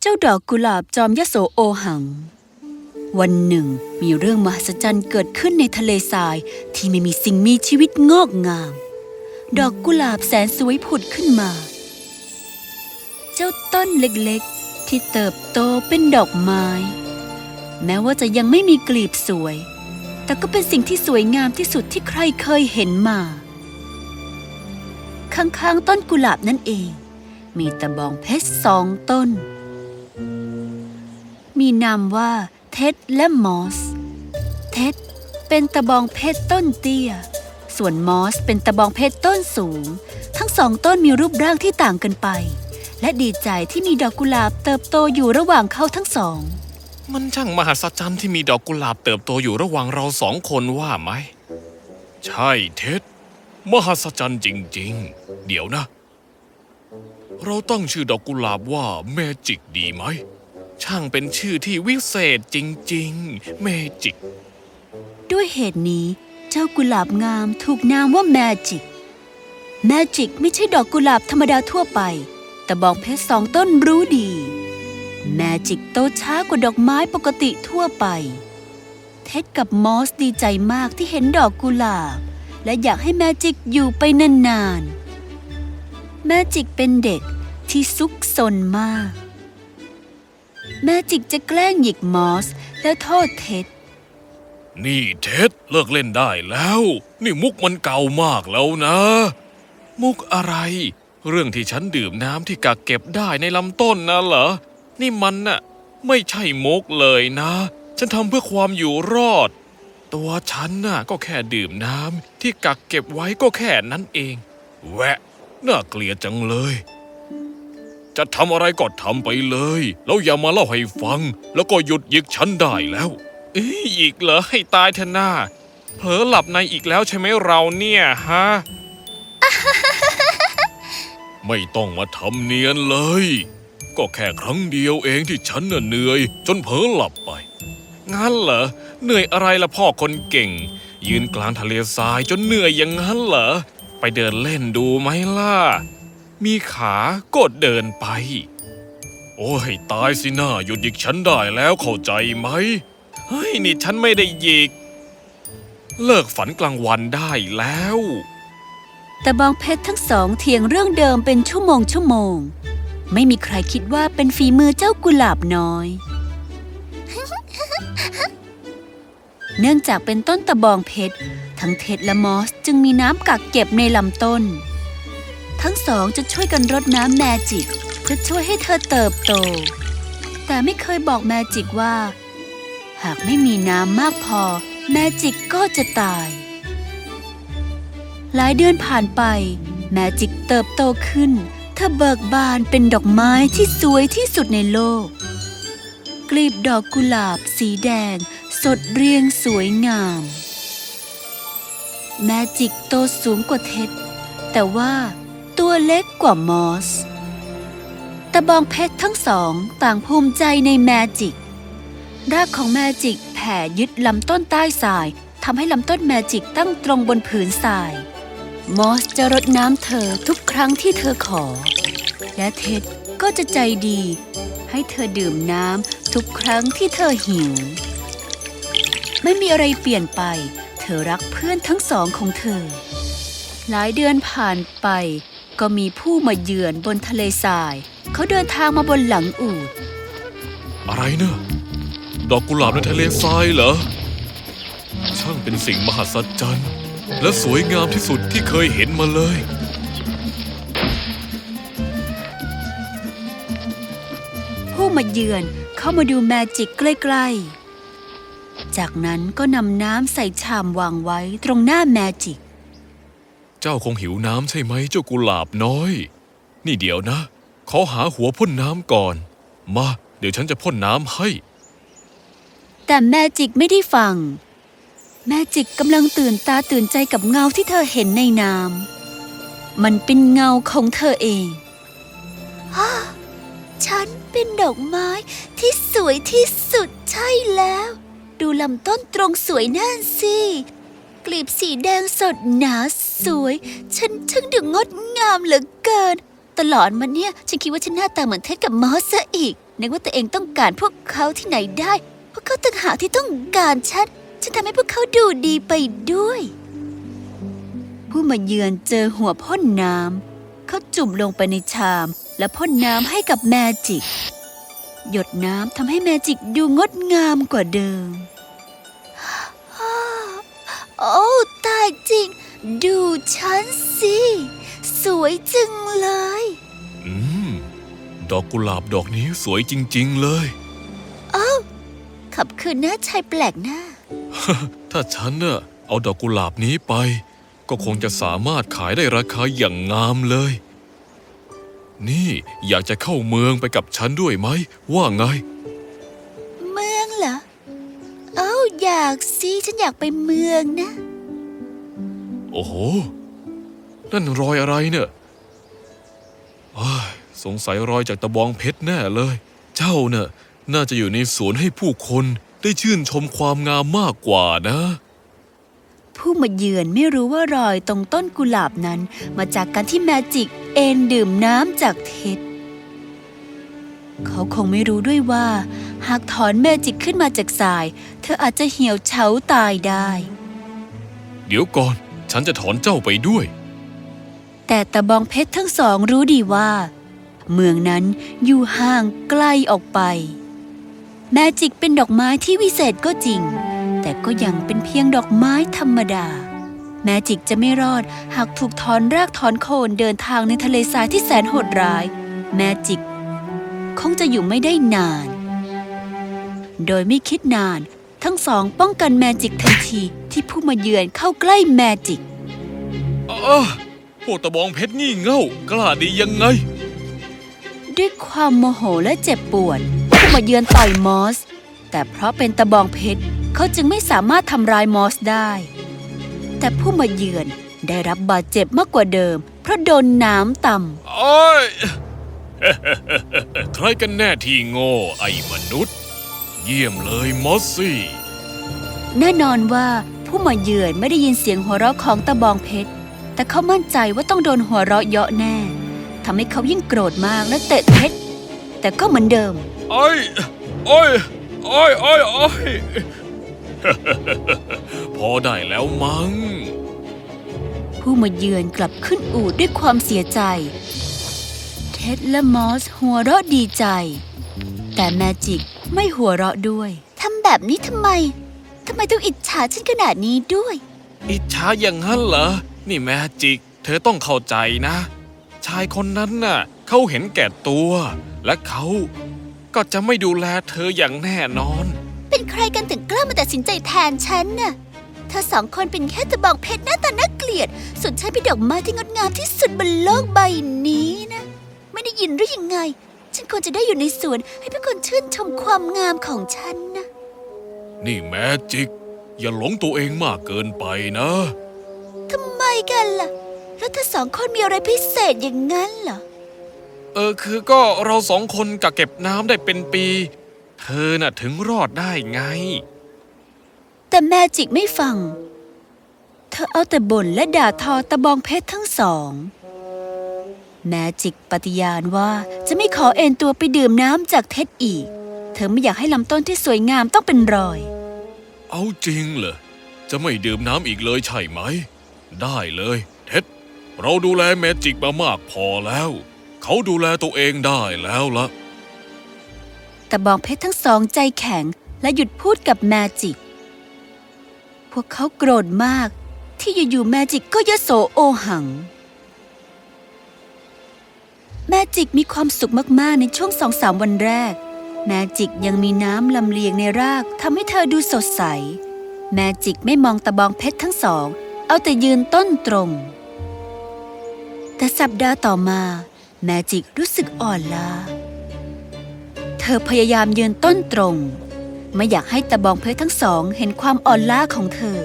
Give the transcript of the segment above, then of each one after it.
เจ้าดอกกุหลาบจอมยโสโอหัง วันหนึ่งมีเรื่องมหัศจรรย์เกิดขึ้นในทะเลทรายที่ไม่มีสิ่งมีชีวิตงอกงาม ดอกกุหลาบแสนสวยผุดขึ้นมา เจ้าต้นเล็กๆ ที่เติบโตเป็นดอกไม้ แม้ว่าจะยังไม่มีกลีบสวย แต่ก็เป็นสิ่งที่สวยงามที่สุดที่ใครเคยเห็นมา ข้างๆต้นกุหลาบนั่นเอง มีตะบองเพชรสองต้น มีนามว่าเท็ดและมอส เท็ดเป็นตะบองเพชรต้นเตี้ย ส่วนมอสเป็นตะบองเพชรต้นสูง ทั้งสองต้นมีรูปร่างที่ต่างกันไป และดีใจที่มีดอกกุหลาบเติบโตอยู่ระหว่างเขาทั้งสอง มันช่างมหัศจรรย์ที่มีดอกกุหลาบเติบโตอยู่ระหว่างเราสองคนว่าไหม ใช่เท็ด มหัศจรรย์จริง ๆ เดี๋ยวนะ เราตั้งชื่อดอกกุหลาบว่าเมจิกดีไหม ช่างเป็นชื่อที่วิเศษจริง ๆ เมจิก ด้วยเหตุนี้เจ้ากุหลาบงามถูกนามว่าแมจิก แมจิกไม่ใช่ดอกกุหลาบธรรมดาทั่วไป แต่กระบองเพชรสองต้นรู้ดี แมจิกโตช้ากว่าดอกไม้ปกติทั่วไป เท็ดกับมอสดีใจมากที่เห็นดอกกุหลาบ และอยากให้แมจิกอยู่ไปนานๆ แมจิกเป็นเด็กที่ซุกซนมาก แมจิกจะแกล้งหยิกมอสแล้วโทษเท็ดนี่เท็ดเลิกเล่นได้แล้ว นี่มุกมันเก่ามากแล้วนะ มุกอะไร เรื่องที่ฉันดื่มน้ำที่กักเก็บได้ในลำต้นนะเหรอ นี่มันน่ะไม่ใช่มุกเลยนะ ฉันทำเพื่อความอยู่รอด ตัวฉันน่ะก็แค่ดื่มน้ำ ที่กักเก็บไว้ก็แค่นั้นเอง แวะ น่าเกลียดจังเลย จะทำอะไรก็ทำไปเลย แล้วอย่ามาเล่าให้ฟัง แล้วก็หยุดหยิกฉันได้แล้วเอ้ยอีกเหรอให้ตายเถอะหน้าเผลอหลับในอีกแล้วใช่ไหมเราเนี่ยฮะ ไม่ต้องมาทำเนียนเลย ก็แค่ครั้งเดียวเองที่ฉันน่ะเหนื่อย จนเผลอหลับไป งั้นเหรอ เหนื่อยอะไรล่ะพ่อคนเก่ง ยืนกลางทะเลทรายจนเหนื่อยอย่างนั้นเหรอ ไปเดินเล่นดูไหมล่ะ มีขาก็เดินไป โอ้ยตายสิหน้าหยุดหยิกฉันได้แล้วเข้าใจไหม เฮ้ย นี่ฉันไม่ได้หยิก เลิกฝันกลางวันได้แล้ว แต่บองเพชรทั้งสองเถียงเรื่องเดิมเป็นชั่วโมงชั่วโมง ไม่มีใครคิดว่าเป็นฝีมือเจ้ากุหลาบน้อย เนื่องจากเป็นต้นตะบองเพชร ทั้งเท็ดและมอสจึงมีน้ำกักเก็บในลำต้น ทั้งสองจะช่วยกันรดน้ำแมจิก เพื่อช่วยให้เธอเติบโต แต่ไม่เคยบอกแมจิกว่า หากไม่มีน้ำมากพอ แมจิกก็จะตาย หลายเดือนผ่านไป แมจิกเติบโตขึ้น เธอเบิกบานเป็นดอกไม้ที่สวยที่สุดในโลกกลีบดอกกุหลาบสีแดง สดเรียงสวยงาม แมจิกโตสูงกว่าเท็ด แต่ว่าตัวเล็กกว่ามอสตะบองเพชรทั้งสองต่างภูมิใจในแมจิก รากของแมจิกแผ่ยึดลำต้นใต้ทรายทำให้ลำต้นแมจิกตั้งตรงบนผืนทราย มอสจะรดน้ำเธอทุกครั้งที่เธอขอ และเท็ดก็จะใจดี ให้เธอดื่มน้ำทุกครั้งที่เธอหิว ไม่มีอะไรเปลี่ยนไป เธอรักเพื่อนทั้งสองของเธอ หลายเดือนผ่านไป ก็มีผู้มาเยือนบนทะเลทราย เขาเดินทางมาบนหลังอูฐอะไรเนอะดอกกุหลาบในทะเลทรายเหรอ ช่างเป็นสิ่งมหัศจรรย์ และสวยงามที่สุดที่เคยเห็นมาเลย ผู้มาเยือนเข้ามาดูแมจิกใกล้ๆ จากนั้นก็นำน้ำใส่ชามวางไว้ตรงหน้าแมจิก เจ้าคงหิวน้ำใช่ไหมเจ้ากุหลาบน้อย นี่เดี๋ยวนะ ขอหาหัวพ่นน้ำก่อน มา เดี๋ยวฉันจะพ่นน้ำให้ แต่แมจิกไม่ได้ฟัง แมจิกกำลังตื่นตาตื่นใจกับเงาที่เธอเห็นในน้ำมันเป็นเงาของเธอเองฉันเป็นดอกไม้ที่สวยที่สุดใช่แล้ว ดูลำต้นตรงสวยนั่นสิ กลีบสีแดงสดหนาสวย ฉันช่างดูงดงามเหลือเกิน ตลอดมาเนี่ย ฉันคิดว่าฉันหน้าตาเหมือนเท็ดกับมอสซะอีก นึกว่าตัวเองต้องการพวกเขาที่ไหนได้ พวกเขาต่างหากที่ต้องการฉัน ฉันทำให้พวกเขาดูดีไปด้วย ผู้มาเยือนเจอหัวพ่นน้ำเขาจุ่มลงไปในชาม และพ่นน้ำให้กับแมจิก หยดน้ำทำให้แมจิกดูงดงามกว่าเดิม โอ้ตายจริง ดูฉันสิ สวยจังเลย อืม ดอกกุหลาบดอกนี้สวยจริง ๆ เลยขอบคุณนะชายแปลกหน้า ถ้าฉันน่ะเอาดอกกุหลาบนี้ไป ก็คงจะสามารถขายได้ราคาอย่างงามเลย นี่อยากจะเข้าเมืองไปกับฉันด้วยไหม ว่าไง เมืองเหรอ เอ้าอยากสิฉันอยากไปเมืองนะ โอ้โห นั่นรอยอะไรเนี่ยอ้ายสงสัยรอยจากตะบองเพชรแน่เลย เจ้าเน่ะน่าจะอยู่ในสวนให้ผู้คนได้ชื่นชมความงามมากกว่านะ ผู้มาเยือนไม่รู้ว่ารอยตรงต้นกุหลาบนั้น มาจากการที่แมจิกเอ นดื่มน้ำจากเท็ด เขาคงไม่รู้ด้วยว่า หากถอนแมจิกขึ้นมาจากทราย เธออาจจะเหี่ยวเฉาตายได้ เดี๋ยวก่อน ฉันจะถอนเจ้าไปด้วย แต่ตะบองเพชรทั้งสองรู้ดีว่า เมืองนั้นอยู่ห่างไกลออกไป แมจิกเป็นดอกไม้ที่วิเศษก็จริง แต่ก็ยังเป็นเพียงดอกไม้ธรรมดา แมจิกจะไม่รอด หากถูกถอนรากถอนโคนเดินทางในทะเลทรายที่แสนโหดร้าย แมจิก คงจะอยู่ไม่ได้นาน โดยไม่คิดนาน ทั้งสองป้องกันแมจิกทันทีที่ผู้มาเยือนเข้าใกล้แมจิกอ้าพวกตะบองเพชรงี่เง่ากล้าดียังไง ด้วยความโมโหและเจ็บปวด ผู้มาเยือนต่อยมอส แต่เพราะเป็นตะบองเพชรเขาจึงไม่สามารถทำร้ายมอสได้ แต่ผู้มาเยือนได้รับบาดเจ็บมากกว่าเดิม เพราะโดนน้ำต่โอ้ยใครกันแน่ที่โง่ไอ้มนุษย์ เยี่ยมเลยมอสซี่ำแน่นอนว่าผู้มาเยือนไม่ได้ยินเสียงหัวเราะของตะบองเพชร แต่เขามั่นใจว่าต้องโดนหัวเราะเยาะแน่ทำให้เขายิ่งโกรธมากและเตะเพชร แต่ก็เหมือนเดิม โอ้ยโอ้ยโอ้ยโอ้ยโอ้ย พอได้แล้วมั้ง ผู้มาเยือนกลับขึ้นอูดด้วยความเสียใจ เท็ดและมอสหัวเราะดีใจ แต่แมจิกไม่หัวเราะด้วยทำแบบนี้ทำไมทำไมต้องอิจฉาฉันขนาดนี้ด้วย อิจฉาอย่างนั้นเหรอ นี่แมจิก เธอต้องเข้าใจนะ ชายคนนั้นน่ะเขาเห็นแก่ตัว และเขาก็จะไม่ดูแลเธออย่างแน่นอน เป็นใครกันถึงกล้ามาตัดสินใจแทนฉันน่ะ เธอสองคนเป็นแค่ตะบองเพชรหน้าตาน่าเกลียด ส่วนฉันเป็นดอกไม้ที่งดงามที่สุดบนโลกใบนี้นะ ไม่ได้ยินหรือยังไง ฉันควรจะได้อยู่ในสวน ให้ทุกคนชื่นชมความงามของฉันนะ นี่แมจิก อย่าหลงตัวเองมากเกินไปนะ ทำไมกันล่ะ แล้วเธอสองคนมีอะไรพิเศษอย่างนั้นเหรอ เออคือก็เราสองคนกะเก็บน้ำได้เป็นปี เธอน่ะถึงรอดได้ไง แต่แมจิกไม่ฟัง เธอเอาแต่บ่นและด่าทอตะบองเพชรทั้งสอง แมจิกปฏิญาณว่าจะไม่ขอเอนตัวไปดื่มน้ำจากเท็ดอีก เธอไม่อยากให้ลำต้นที่สวยงามต้องเป็นรอย เอาจริงเหรอ จะไม่ดื่มน้ำอีกเลยใช่ไหม ได้เลย เท็ด เราดูแลแมจิกมามากพอแล้ว เขาดูแลตัวเองได้แล้วละแต่บองเพชรทั้งสองใจแข็งและหยุดพูดกับแมจิก พวกเขาโกรธมาก ที่อยู่ๆแมจิกก็ยโสโอหัง แมจิกมีความสุขมากๆในช่วงสองสามวันแรก แมจิกยังมีน้ำลำเลียงในรากทำให้เธอดูสดใส แมจิกไม่มองตะบองเพชรทั้งสอง เอาแต่ยืนต้นตรง แต่สัปดาห์ต่อมา แมจิกรู้สึกอ่อนล้าเธอพยายามยืนต้นตรง ไม่อยากให้ตะบองเพชรทั้งสองเห็นความอ่อนล้าของเธอ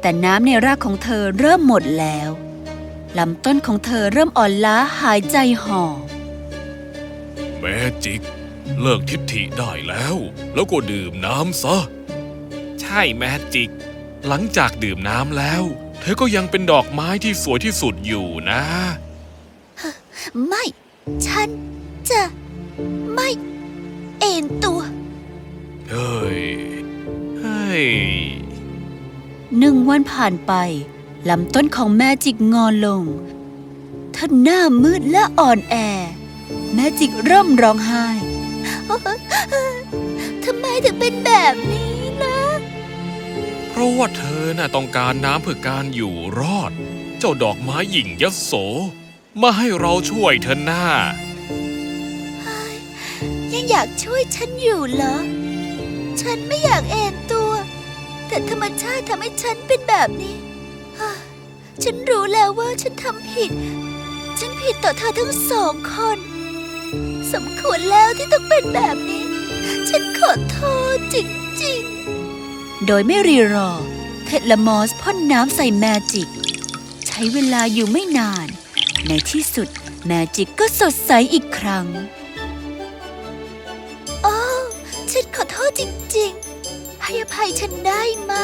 แต่น้ำในรากของเธอเริ่มหมดแล้วลำต้นของเธอเริ่มอ่อนล้าหายใจห่อแมจิก เลิกทิฐิได้แล้ว แล้วก็ดื่มน้ำซะ ใช่แมจิก หลังจากดื่มน้ำแล้ว เธอก็ยังเป็นดอกไม้ที่สวยที่สุดอยู่นะ ไม่ ฉันจะไม่ เอ็นตัว เฮ้ย เฮ้ย หนึ่งวันผ่านไปลำต้นของแมจิกงอนลงเธอหน้ามืดและอ่อนแอ แมจิกเริ่มร้องไห้ทำไมถึงเป็นแบบนี้นะ เพราะว่าเธอน่ะต้องการน้ำเพื่อการอยู่รอด เจ้าดอกไม้หยิ่งยโส มาให้เราช่วยเธอหน้ายังอยากช่วยฉันอยู่เหรอ ฉันไม่อยากเอนตัว แต่ธรรมชาติทำให้ฉันเป็นแบบนี้ ฉันรู้แล้วว่าฉันทำผิด ฉันผิดต่อเธอทั้งสองคน สมควรแล้วที่ต้องเป็นแบบนี้ ฉันขอโทษจริงๆ โดยไม่รีรอ เทลมอสพ่นน้ำใส่แมจิก ใช้เวลาอยู่ไม่นาน ในที่สุดแมจิกก็สดใสอีกครั้ง จริงๆ ให้อภัยฉันได้ไหม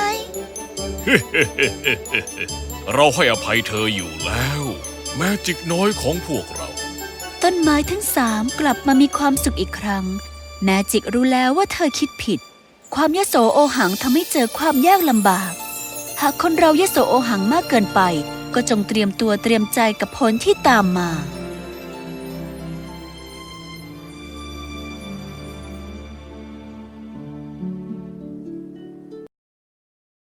เราให้อภัยเธออยู่แล้ว แม้จิกน้อยของพวกเรา ต้นไม้ทั้งสามกลับมามีความสุขอีกครั้ง แมจิกรู้แล้วว่าเธอคิดผิด ความยโสโอหังทำให้เจอความยากลำบาก หากคนเรายโสโอหังมากเกินไป ก็จงเตรียมตัวเตรียมใจกับผลที่ตามมา